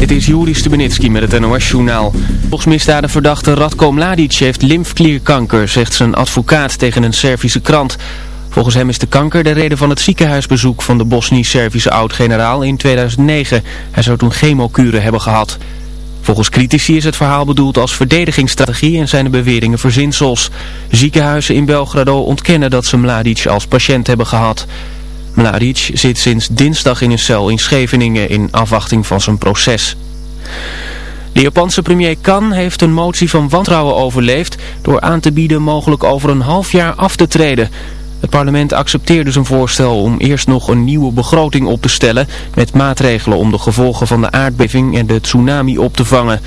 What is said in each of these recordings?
Het is Juri Stubenitski met het NOS-journaal. Volgens misdadenverdachte Radko Mladic heeft lymfklierkanker, zegt zijn advocaat tegen een Servische krant. Volgens hem is de kanker de reden van het ziekenhuisbezoek van de Bosnisch-Servische oud-generaal in 2009. Hij zou toen chemokuren hebben gehad. Volgens critici is het verhaal bedoeld als verdedigingsstrategie en zijn de beweringen verzinsels. Ziekenhuizen in Belgrado ontkennen dat ze Mladic als patiënt hebben gehad. Mladic zit sinds dinsdag in een cel in Scheveningen in afwachting van zijn proces. De Japanse premier Kan heeft een motie van wantrouwen overleefd door aan te bieden mogelijk over een half jaar af te treden. Het parlement accepteerde zijn voorstel om eerst nog een nieuwe begroting op te stellen met maatregelen om de gevolgen van de aardbeving en de tsunami op te vangen.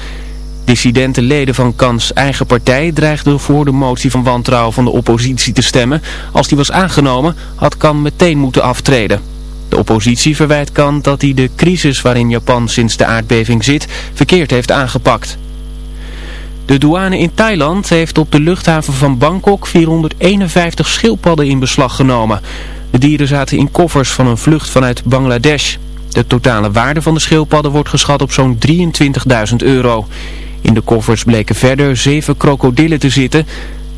Dissidente leden van Kans eigen partij dreigden voor de motie van wantrouwen van de oppositie te stemmen. Als die was aangenomen had Kan meteen moeten aftreden. De oppositie verwijt Kan dat hij de crisis waarin Japan sinds de aardbeving zit verkeerd heeft aangepakt. De douane in Thailand heeft op de luchthaven van Bangkok 451 schildpadden in beslag genomen. De dieren zaten in koffers van een vlucht vanuit Bangladesh. De totale waarde van de schildpadden wordt geschat op zo'n 23.000 euro. In de koffers bleken verder zeven krokodillen te zitten.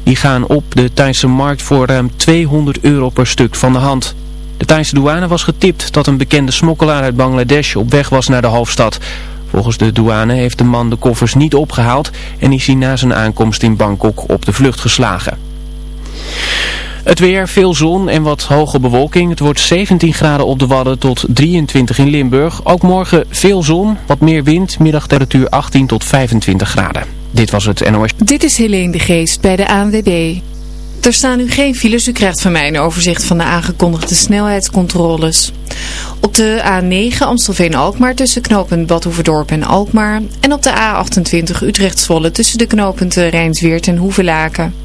Die gaan op de Thaise markt voor ruim 200 euro per stuk van de hand. De Thaise douane was getipt dat een bekende smokkelaar uit Bangladesh op weg was naar de hoofdstad. Volgens de douane heeft de man de koffers niet opgehaald en is hij na zijn aankomst in Bangkok op de vlucht geslagen. Het weer, veel zon en wat hoge bewolking. Het wordt 17 graden op de Wadden tot 23 in Limburg. Ook morgen veel zon, wat meer wind, middagtemperatuur 18 tot 25 graden. Dit was het NOS. Dit is Helene de Geest bij de ANWB. Er staan nu geen files. U krijgt van mij een overzicht van de aangekondigde snelheidscontroles. Op de A9 Amstelveen-Alkmaar tussen knooppunt Badhoevedorp en Alkmaar. En op de A28 Utrecht-Zwolle tussen de knooppunten Rijnsweert en Hoevelaken.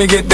me get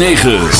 106.9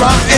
I.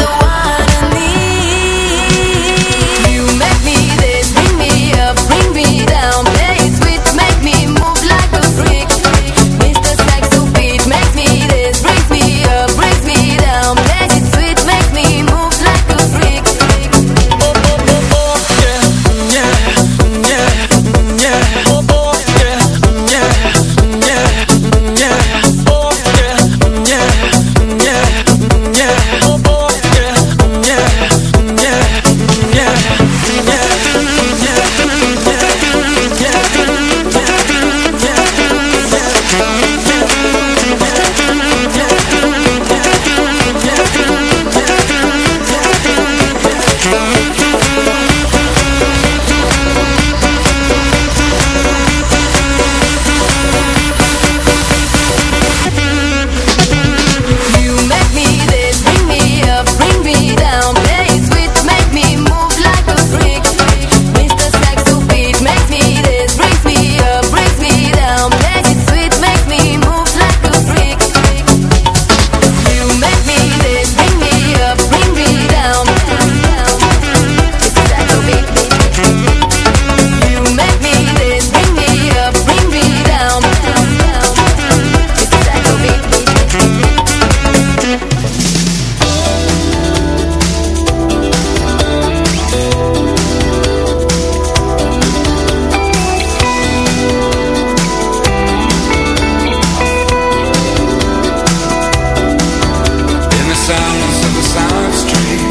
Silence of the silent street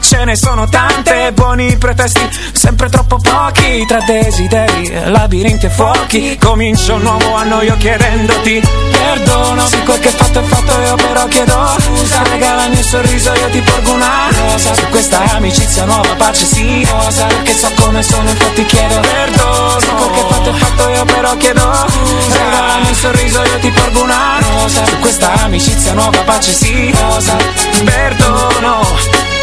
ce ne sono tante Buoni pretesti, sempre troppo pochi Tra desideri, labirinti e fuochi. Comincio un nuovo anno io chiedendoti Perdono Se quel che fatto è fatto io però chiedo Scusa, regalami un sorriso io ti porgo una rosa. Su questa amicizia nuova pace sì Rosa, perché so come sono infatti chiedo Perdono. Se quel che fatto è fatto io però chiedo scusa. Regalami un sorriso io ti porgo una rosa. Su questa amicizia nuova pace sì Rosa, perdono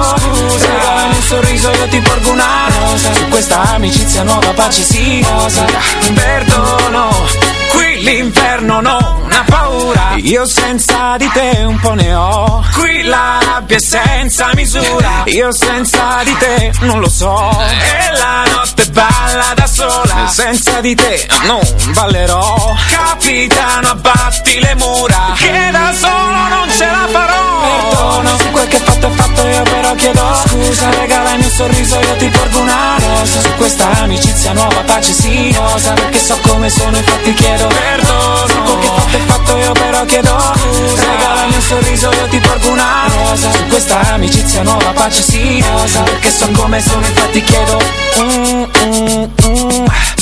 Scusa Regalami un sorriso io ti porgo una rosa. Su questa amicizia nuova pace sì Rosa Perdono Qui l'inferno non ha paura. Io senza di te un po' ne ho. Qui la rabbia è senza misura. Io senza di te non lo so. E la notte balla da sola Senza di te non ballerò. Capitano abbatti le mura. Che da solo non ce la farò. Perdono Se quel che fatto è fatto io però chiedo Scusa. Regalami un sorriso io ti porgo una rosa. Su questa amicizia nuova pace sì Rosa Perché so come sono infatti chiedo perdono. Se quel che fatto è fatto io però chiedo Scusa. Regalami un sorriso io ti porgo una rosa. Su questa amicizia nuova pace sì Rosa Perché so come sono infatti chiedo mm, mm, mm.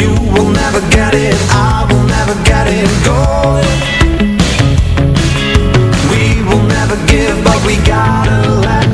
You will never get it, I will never get it. We will never give, but we gotta let